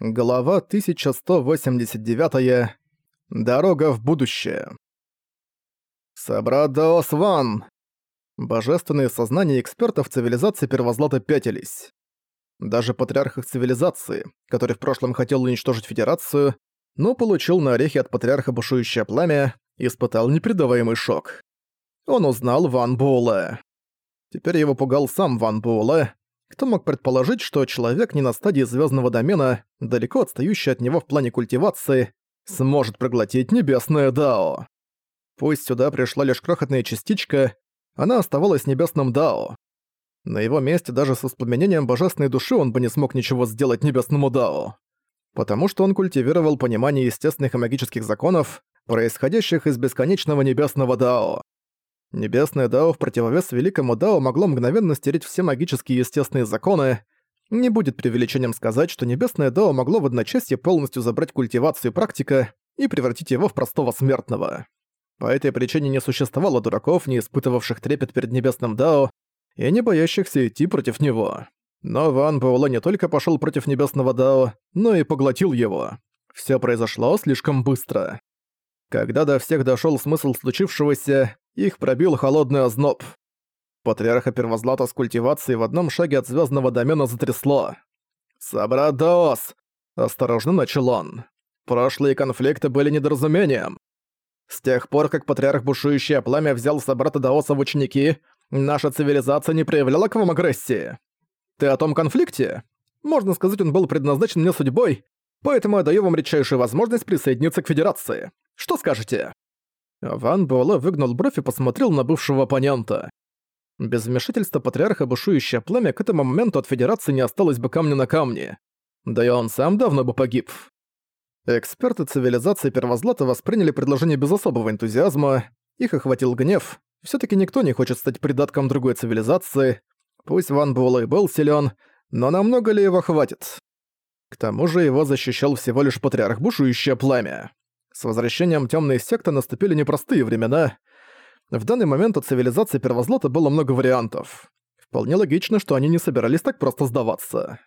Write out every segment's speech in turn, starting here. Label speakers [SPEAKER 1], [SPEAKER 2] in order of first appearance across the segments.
[SPEAKER 1] Глава 1189. Дорога в будущее. Собрат Даос Ван! Божественные сознания экспертов цивилизации Первозлата пятились. Даже патриарх их цивилизации, который в прошлом хотел уничтожить Федерацию, но получил на орехи от патриарха бушующее пламя, испытал непередаваемый шок. Он узнал Ван Буэлэ. Теперь его пугал сам Ван Буэлэ, кто мог предположить, что человек не на стадии звездного домена, далеко отстающий от него в плане культивации, сможет проглотить небесное Дао? Пусть сюда пришла лишь крохотная частичка, она оставалась небесным Дао. На его месте даже с воспламенением божественной души он бы не смог ничего сделать небесному Дао. Потому что он культивировал понимание естественных и магических законов, происходящих из бесконечного небесного Дао. Небесное Дао в противовес Великому Дао могло мгновенно стереть все магические и естественные законы. Не будет преувеличением сказать, что Небесное Дао могло в одночасье полностью забрать культивацию практика и превратить его в простого смертного. По этой причине не существовало дураков, не испытывавших трепет перед Небесным Дао и не боящихся идти против него. Но Ван Буэлэ не только пошел против Небесного Дао, но и поглотил его. Все произошло слишком быстро. Когда до всех дошел смысл случившегося, их пробил холодный озноб. Патриарха Первозлата с культивацией в одном шаге от звездного домена затрясло. «Собрат Даос!» – осторожно начал он. «Прошлые конфликты были недоразумением. С тех пор, как Патриарх Бушующее Пламя взял собрата Даоса в ученики, наша цивилизация не проявляла к вам агрессии. Ты о том конфликте? Можно сказать, он был предназначен мне судьбой, поэтому я даю вам редчайшую возможность присоединиться к Федерации. Что скажете?» Ван Буэлэ выгнул бровь и посмотрел на бывшего оппонента. Без вмешательства патриарха бушующее пламя к этому моменту от Федерации не осталось бы камня на камне. Да и он сам давно бы погиб. Эксперты цивилизации Первозлата восприняли предложение без особого энтузиазма, их охватил гнев. все таки никто не хочет стать придатком другой цивилизации. Пусть Ван Буэлэ был силен, но намного ли его хватит? К тому же его защищал всего лишь патриарх бушующее пламя. С возвращением темной секты наступили непростые времена. В данный момент у цивилизации Первозлота было много вариантов. Вполне логично, что они не собирались так просто сдаваться.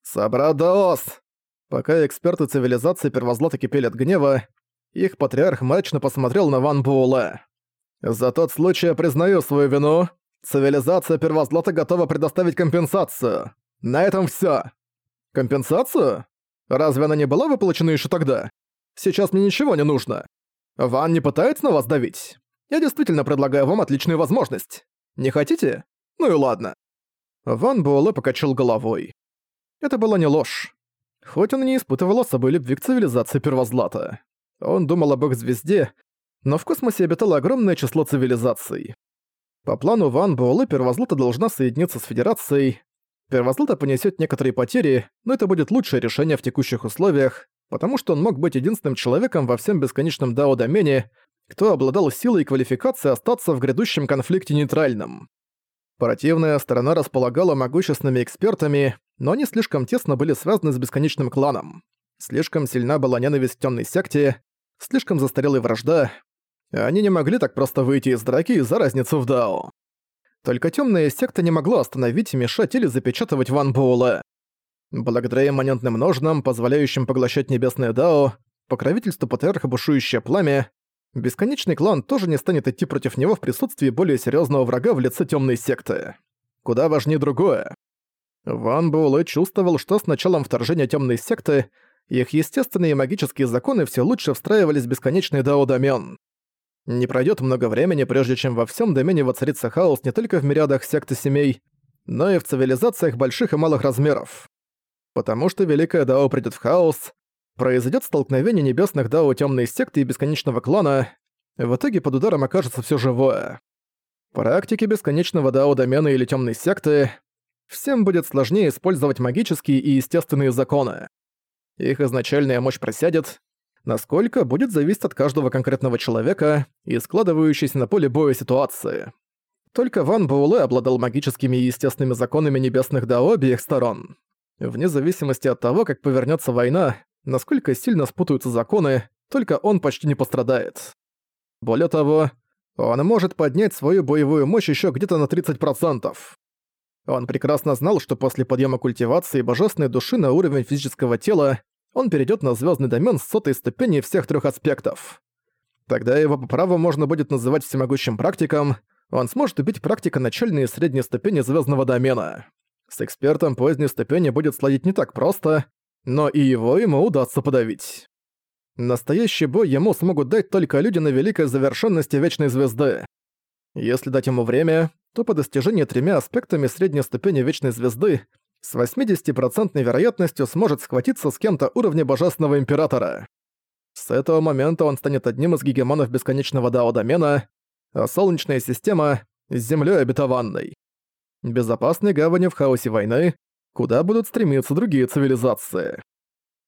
[SPEAKER 1] «Собрадос!» Пока эксперты цивилизации Первозлота кипели от гнева, их патриарх мрачно посмотрел на Ван Буэлэ. «За тот случай я признаю свою вину. Цивилизация Первозлота готова предоставить компенсацию. На этом всё». «Компенсацию? Разве она не была выплачена ещё тогда?» Сейчас мне ничего не нужно. Ван не пытается на вас давить? Я действительно предлагаю вам отличную возможность. Не хотите? Ну и ладно». Ван Буэлэ покачал головой. Это была не ложь. Хоть он и не испытывал особой любви к цивилизации Первозлата. Он думал об их звезде, но в космосе обитало огромное число цивилизаций. По плану Ван Буэлэ Первозлата должна соединиться с Федерацией. Первозлата понесет некоторые потери, но это будет лучшее решение в текущих условиях, потому что он мог быть единственным человеком во всем бесконечном Дао-домене, кто обладал силой и квалификацией остаться в грядущем конфликте нейтральным. Противная сторона располагала могущественными экспертами, но они слишком тесно были связаны с бесконечным кланом. Слишком сильна была ненависть в тёмной секте, слишком застарелая вражда. Они не могли так просто выйти из драки из-за разницы в Дао. Только тёмная секта не могла остановить, мешать или запечатывать Ван Буэлэ. Благодаря имманентным ножнам, позволяющим поглощать небесное Дао, покровительству патриарха бушующее пламя, бесконечный клан тоже не станет идти против него в присутствии более серьезного врага в лице темной секты. Куда важнее другое. Ван Буэлэ чувствовал, что с началом вторжения темной секты их естественные магические законы все лучше встраивались в бесконечный дао-домен. Не пройдет много времени, прежде чем во всем домене воцарится хаос не только в мириадах секты семей, но и в цивилизациях больших и малых размеров. Потому что Великая Дао придет в хаос, произойдет столкновение небесных Дао темной секты и бесконечного клана, в итоге под ударом окажется все живое. Практики бесконечного Дао домена или темной секты всем будет сложнее использовать магические и естественные законы. Их изначальная мощь просядет, насколько будет зависеть от каждого конкретного человека и складывающейся на поле боя ситуации. Только Ван Буэлэ обладал магическими и естественными законами небесных Дао обеих сторон. Вне зависимости от того, как повернется война, насколько сильно спутаются законы, только он почти не пострадает. Более того, он может поднять свою боевую мощь еще где-то на 30%. Он прекрасно знал, что после подъема культивации божественной души на уровень физического тела он перейдет на звездный домен с сотой ступени всех трех аспектов. Тогда его по праву можно будет называть всемогущим практиком, он сможет убить практика начальной и средней ступени звездного домена. С экспертом поздней ступени будет сладить не так просто, но и его ему удастся подавить. Настоящий бой ему смогут дать только люди на великой завершенности Вечной Звезды. Если дать ему время, то по достижении тремя аспектами средней ступени Вечной Звезды с 80% вероятностью сможет схватиться с кем-то уровня Божественного Императора. С этого момента он станет одним из гегемонов бесконечного дао-домена, а Солнечная система — землей обетованной. Безопасной гавани в хаосе войны, куда будут стремиться другие цивилизации.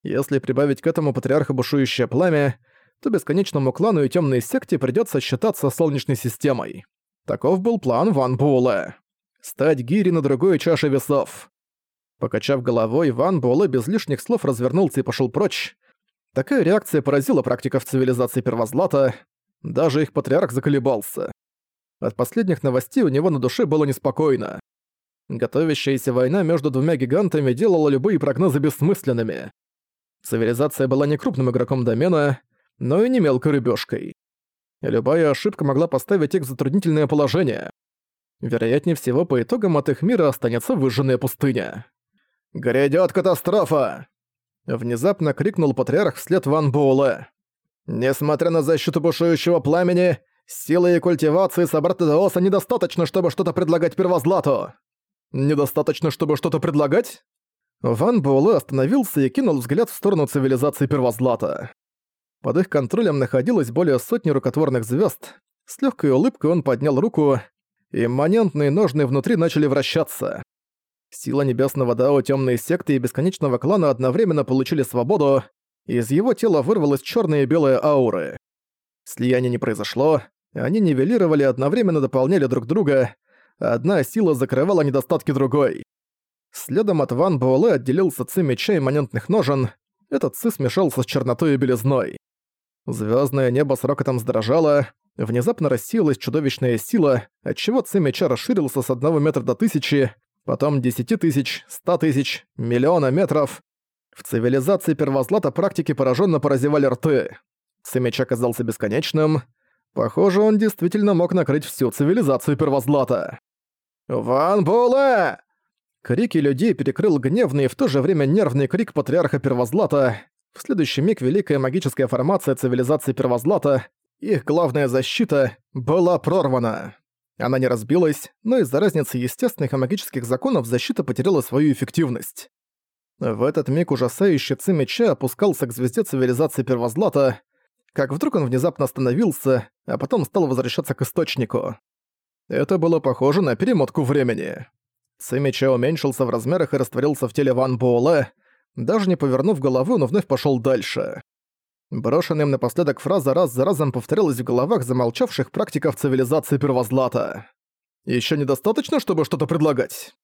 [SPEAKER 1] Если прибавить к этому патриарха бушующее пламя, то бесконечному клану и темной секте придется считаться Солнечной системой. Таков был план Ван Буэлэ. Стать гири на другой чаше весов. Покачав головой, Ван Буэлэ без лишних слов развернулся и пошел прочь, Такая реакция поразила практиков цивилизации Первозлата, даже их патриарх заколебался. От последних новостей у него на душе было неспокойно. Готовящаяся война между двумя гигантами делала любые прогнозы бессмысленными. Цивилизация была не крупным игроком домена, но и не мелкой рыбёшкой. Любая ошибка могла поставить их в затруднительное положение. Вероятнее всего, по итогам от их мира останется выжженная пустыня. «Грядёт катастрофа!» Внезапно крикнул патриарх вслед Ван Буэлэ. «Несмотря на защиту бушующего пламени, силы и культивации собрата Даоса недостаточно, чтобы что-то предлагать Первозлату!» «Недостаточно, чтобы что-то предлагать?» Ван Буэлэ остановился и кинул взгляд в сторону цивилизации Первозлата. Под их контролем находилось более сотни рукотворных звезд. С легкой улыбкой он поднял руку, и имманентные ножны внутри начали вращаться. Сила небесного Дао темные секты и бесконечного клана одновременно получили свободу, и из его тела вырвалась черная и белая ауры. Слияние не произошло, они нивелировали одновременно дополняли друг друга, одна сила закрывала недостатки другой. Следом от Ван Буэлэ отделился ци меча и манентных ножен, этот ци смешался с чернотой и белизной. Звездное небо с рокотом сдрожало, внезапно рассеялась чудовищная сила, отчего ци меча расширился с одного метра до тысячи, потом десяти тысяч, ста тысяч, миллиона метров. В цивилизации Первозлата практики пораженно поразевали рты. Цемеч оказался бесконечным. Похоже, он действительно мог накрыть всю цивилизацию Первозлата. «Ван Буэлэ!» Крики людей перекрыл гневный и в то же время нервный крик Патриарха Первозлата. В следующий миг великая магическая формация цивилизации Первозлата, их главная защита, была прорвана. Она не разбилась, но из-за разницы естественных и магических законов защита потеряла свою эффективность. В этот миг ужасающий ци меча опускался к звезде цивилизации Первозлата, как вдруг он внезапно остановился, а потом стал возвращаться к источнику. Это было похоже на перемотку времени. Ци меча уменьшился в размерах и растворился в теле Ван Буэлэ, даже не повернув голову, но вновь пошел дальше. Брошенная им напоследок фраза раз за разом повторялась в головах замолчавших практиков цивилизации Первозлата. Еще недостаточно, чтобы что-то предлагать?»